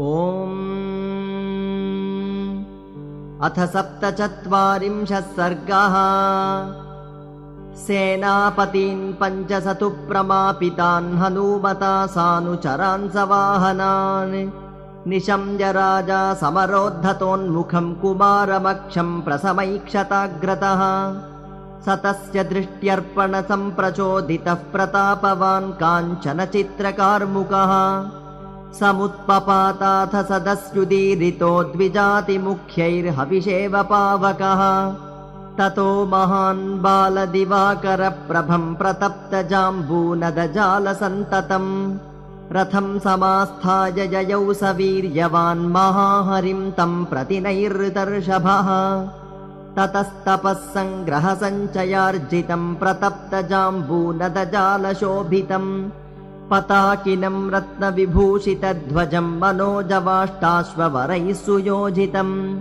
ॐ। अथ सप्तचत्वारिंशः सर्गः। सेनापतीन् पञ्चसतु प्रमापितान् हनूमता सानुचरान् सवाहनान् निशम्य राजा समरोद्धतोन्मुखम् कुमारमक्षम् प्रसमैक्षताग्रतः। स तस्य दृष्ट्यर्पणसम्प्रचोदितः प्रतापवान् काञ्चन चित्रकार्मुकः समुत्पपाताथ सदस्युदीरितो द्विजातिमुख्यैर्हविषेव पावकः ततो महान् बालदिवाकरप्रभम् प्रतप्तजाम्बूनदजालसन्ततम्। रथम् समास्थाय ययौ वीर्यवान् महाहरिम् तम् प्रति नैरृतर्षभः ततस्तपः सङ्ग्रहसञ्चयार्जितम् प्रतप्तजाम्बूनदजालशोभितम् पताकिनम् रत्नविभूषितध्वजम् मनोजवाष्टाश्ववरैः सुयोजितम्।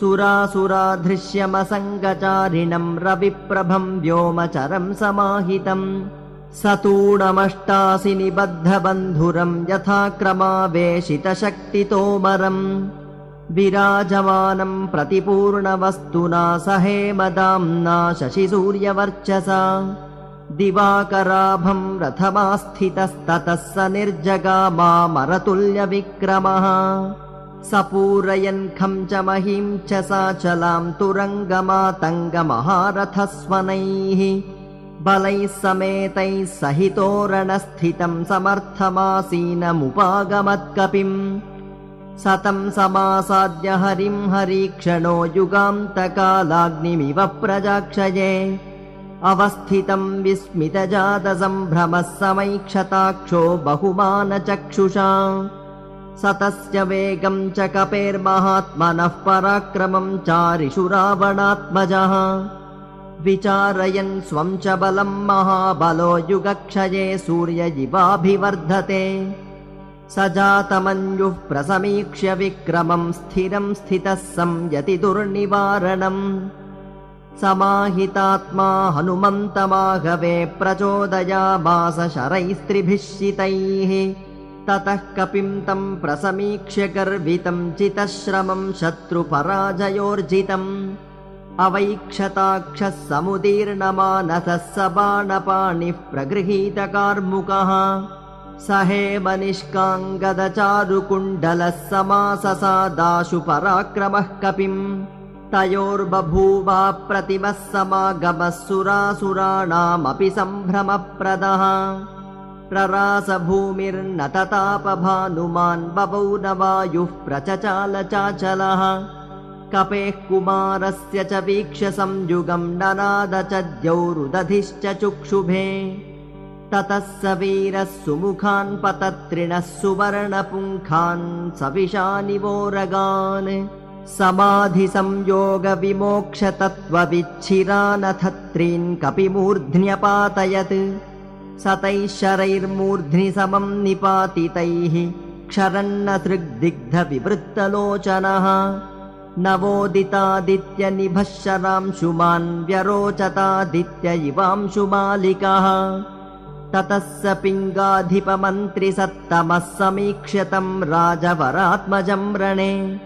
सुरासुराधृश्यमसङ्गचारिणम् रविप्रभम् व्योमचरम् समाहितम्। सतूणमष्टासि निबद्धबन्धुरम् यथाक्रमावेशितशक्तितोमरम्। विराजमानम् प्रतिपूर्णवस्तुना सहेमदाम्ना शशिसूर्यवर्चसा दिवाकराभम् रथमास्थितस्ततः स निर्जगामामरतुल्यविक्रमः सपूरयन् खम् च महीम् च साचलाम् तुरङ्गमातङ्गमहारथस्वनैः। बलैः समेतैः सहितोरणस्थितम् समर्थमासीनमुपागमत्कपिम्। सतम् समासाद्य हरिम् हरीक्षणो युगान्तकालाग्निमिव प्रजाक्षये अवस्थितम् विस्मितजातसम्भ्रमः समैक्षताक्षो बहुमानचक्षुषा। स तस्य वेगम् च कपेर्महात्मनः पराक्रमम् चारिषु रावणात्मजः। विचारयन् स्वम् च बलम् महाबलो युगक्षये सूर्य इवाभिवर्धते स जातमन्युः प्रसमीक्ष्य विक्रमम् स्थिरम् स्थितः संयति दुर्निवारणम् समाहितात्मा हनुमन्तमाघवे प्रचोदयामास शरैस्त्रिभिश्चितैः ततः कपिम् तम् प्रसमीक्ष्य गर्वितम् चितश्रमम् शत्रुपराजयोर्जितम्। अवैक्षताक्षः समुदीर्णमानसः स बाणपाणिः प्रगृहीतकार्मुकः। स हेमनिष्काङ्गदचारुकुण्डलः समाससादाशु पराक्रमः कपिम् तयोर्बभूवाप्रतिमः समागमः सुरासुराणामपि सम्भ्रमप्रदः। प्ररासभूमिर्न ततापभानुमान् बभौ न वायुः प्रचचालचाचलः। कपेः कुमारस्य च वीक्ष्य संयुगम् ननाद च द्यौरुदधिश्च चुक्षुभे। ततः स वीरः सुमुखान् पतत्रिणः सुवर्णपुङ्खान् सविशानिवोरगान् समाधिसंयोगविमोक्षतत्त्वविच्छिरानथ त्रीन् कपिमूर्ध्न्यपातयत्। सतैः शरैर्मूर्ध्नि समम् निपातितैः क्षरन्नसृग्दिग्धविवृत्तलोचनः। शरांशुमान् व्यरोचतादित्य इवांशुमालिकः ततः स पिङ्गाधिपमन्त्रिसत्तमः समीक्ष्यतम् राजवरात्मजम् रणे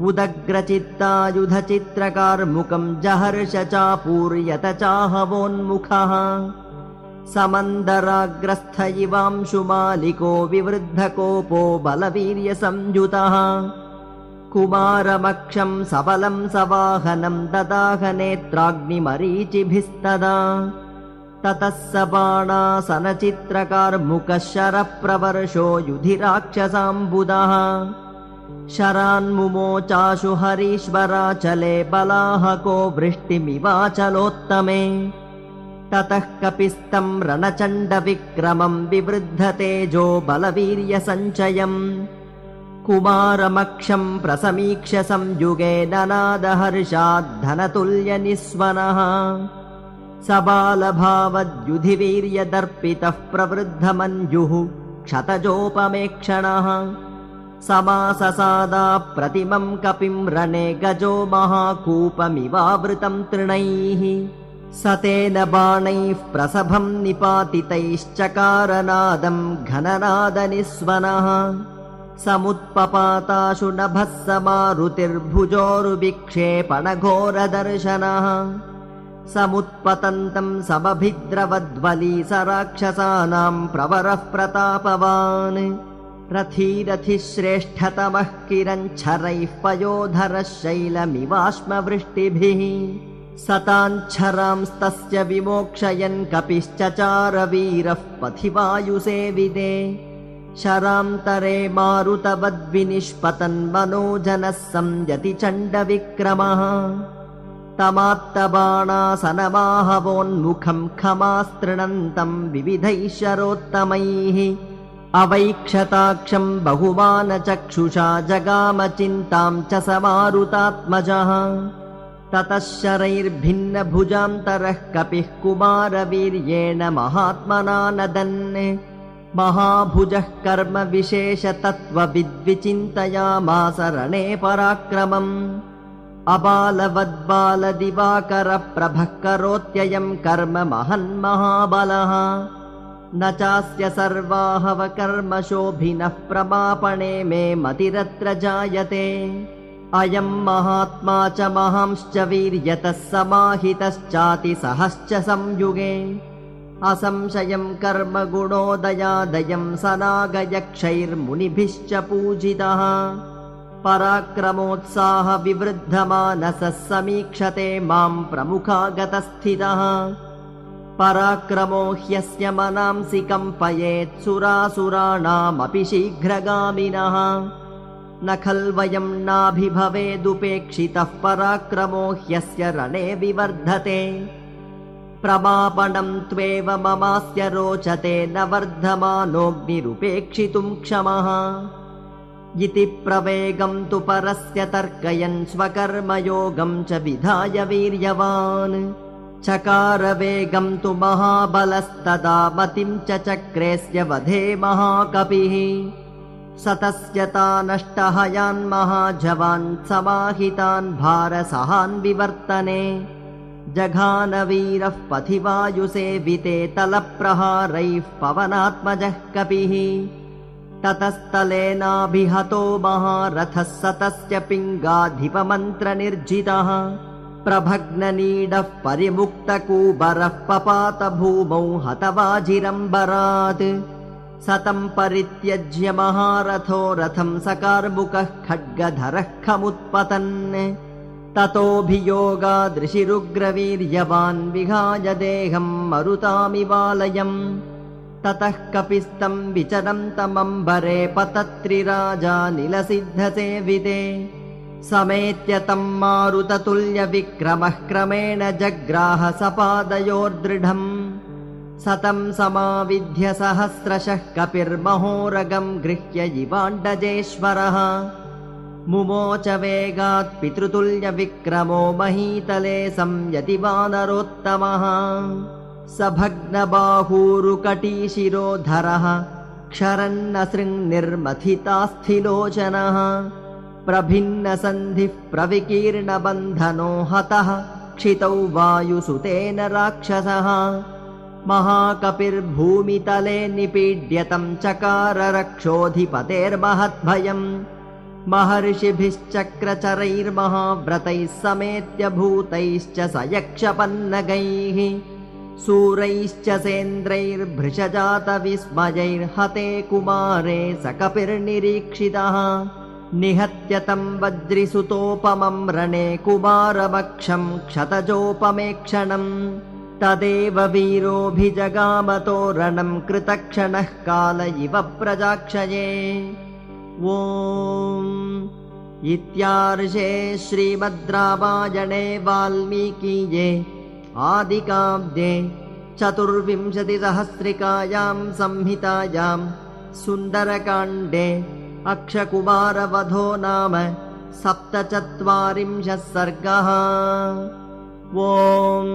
उदग्रचित्तायुधचित्रकार्मुकम् जहर्ष चापूर्यत चाहवोन्मुखः समन्दराग्रस्थ इवांशुमालिको विवृद्धकोपो बलवीर्यसंयुतः। कुमारमक्षम् सबलम् सवाहनम् ददाह नेत्राग्निमरीचिभिस्तदा। ततः स बाणासनचित्रकार्मुकः शरप्रवर्षो युधिराक्षसाम्बुदः शरान्मुमोचाशु हरीश्वराचले बलाहको वृष्टिमिवाचलोत्तमे। ततः कपिस्तम् रणचण्डविक्रमम् विवृद्धतेजो बलवीर्यसञ्चयम्। कुमारमक्षम् प्रसमीक्ष्य संयुगे ननादहर्षाद्धनतुल्यनिस्वनः स बालभावद्युधिवीर्यदर्पितः प्रवृद्धमञ्जुः क्षतजोपमेक्षणः समाससादा प्रतिमम् कपिम् रणे गजो महाकूपमिवावृतम् तृणैः। स तेन बाणैः प्रसभम् निपातितैश्चकारनादम् घननादनिस्वनः। समुत्पपाताशु नभः स मारुतिर्भुजोरुविक्षेपणघोरदर्शनः समुत्पतन्तम् समभिद्रवद्वली स राक्षसानाम् प्रवरः प्रतापवान् रथीरथिश्रेष्ठतमः किरञ्छरैः पयोधरः शैलमिवाश्मवृष्टिभिः सताञ्छरांस्तस्य विमोक्षयन् कपिश्चचारवीरः पथिवायुसेविदे शरान्तरे मारुतवद्विनिष्पतन् मनोजनः संयति चण्डविक्रमः। तमात्तबाणासनमाहवोन्मुखम् खमास्तृणन्तम् विविधैः अवैक्षताक्षम् बहुमानचक्षुषा जगामचिन्ताम् च स मारुतात्मजः ततः शरैर्भिन्नभुजान्तरः कपिः कुमारवीर्येण महात्मना नदन्। महाभुजः कर्म विशेषतत्त्वविद्विचिन्तयामास रणे पराक्रमम्। अबालवद्बालदिवाकरप्रभः करोत्ययम् कर्म महन्महाबलः न चास्य सर्वाहवकर्मशोभिनः प्रमापणे मे मतिरत्र जायते। अयम् महात्मा च महांश्च वीर्यतः समाहितश्चातिसहश्च संयुगे। असंशयम् कर्म गुणोदयादयम् सनागयक्षैर्मुनिभिश्च पूजितः। पराक्रमोत्साहविवृद्धमानसः समीक्षते माम् प्रमुखागतस्थितः पराक्रमो ह्यस्य मनांसि कम्पयेत् सुरासुराणामपि शीघ्रगामिनः। न खल्वयम् नाभिभवेदुपेक्षितः पराक्रमो ह्यस्य रणे विवर्धते। प्रमापणम् त्वेव ममास्य रोचते न वर्धमानोऽग्निरुपेक्षितुम् क्षमः। इति प्रवेगम् तु परस्य तर्कयन् स्वकर्मयोगम् च विधाय वीर्यवान् चकारवेगम् तु महाबलस्तदा मतिम् च चक्रेस्य वधे महाकपिः। सतस्य तानष्टहयान् महाजवान् समाहितान् भारसहान् विवर्तने। जघानवीरः पथिवायुसेविते तलप्रहारैः पवनात्मजः कपिः। ततस्तलेनाभिहतो महारथः सतस्य पिङ्गाधिपमन्त्रनिर्जितः प्रभग्ननीडः परिमुक्तकूबरः पपात भूमौ हतवाजिरम्बरात्। सतम् परित्यज्य महारथो रथम् सकार्मुकः खड्गधरः खमुत्पतन्। ततोऽभियोगादृशिरुग्रवीर्यवान् विहाय देहम् मरुतामिवालयम्। ततः कपिस्तम् विचरन्तमम्बरे पतत्रिराजा निलसिद्धसेविते समेत्य तम् मारुततुल्यविक्रमः क्रमेण जग्राह सपादयोर्दृढम्। सतम् समाविध्य सहस्रशः कपिर्महोरगम् गृह्य इवाण्डजेश्वरः। मुमोच वेगात् पितृतुल्यविक्रमो महीतले संयति वानरोत्तमः स भग्नबाहूरुकटीशिरोधरः क्षरन्नसृङ्निर्मथितास्थिलोचनः प्रभिन्नसन्धिः प्रविकीर्णबन्धनो हतः क्षितौ वायुसुतेन राक्षसः। महाकपिर्भूमितले निपीड्यतम् चकाररक्षोऽधिपतेर्महद्भयम् महर्षिभिश्चक्रचरैर्महाव्रतैः समेत्य भूतैश्च स यक्षपन्नगैः सूरैश्च सेन्द्रैर्भृशजातविस्मयैर्हते कुमारे स कपिर्निरीक्षितः निहत्य तम् वज्रिसुतोपमम् रणे कुमारमक्षम् क्षतजोपमेक्षणम् तदेव वीरोऽभिजगामतो रणम् कृतक्षणः काल इव प्रजाक्षये। ॐ इत्यार्षे श्रीमद् रामायणे वाल्मीकीये आदिकाव्ये चतुर्विंशतिसहस्रिकायाम् संहितायाम् सुन्दरकाण्डे अक्षकुमारवधो नाम सप्तचत्वारिंशः सर्गः ॐ